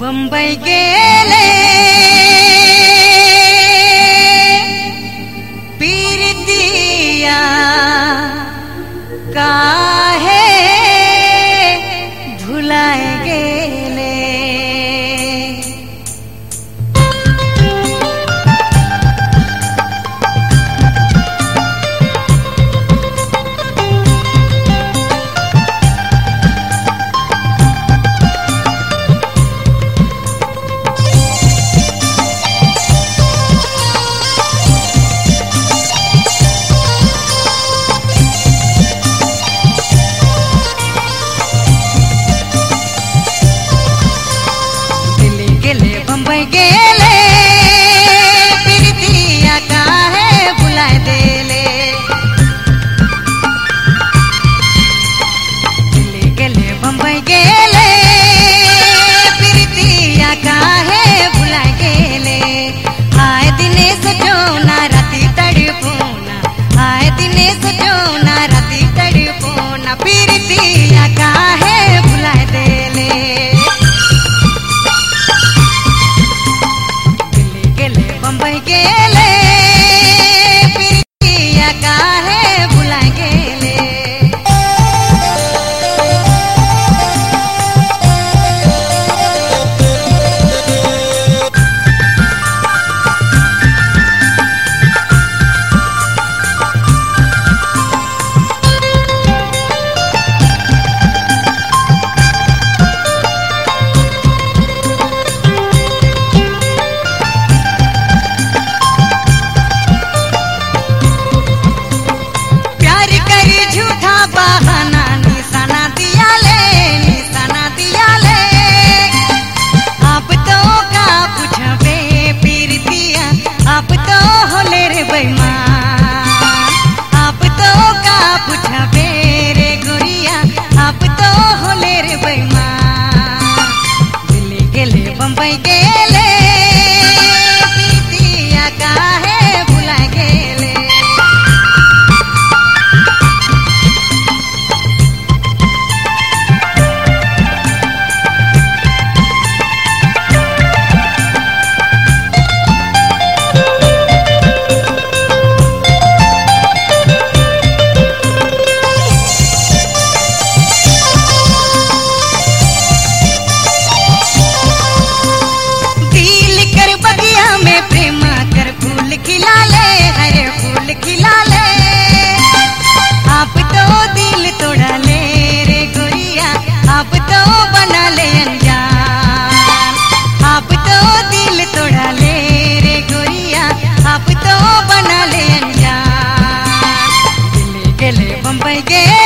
बंबई गेले पीरतिया काहे I. गेले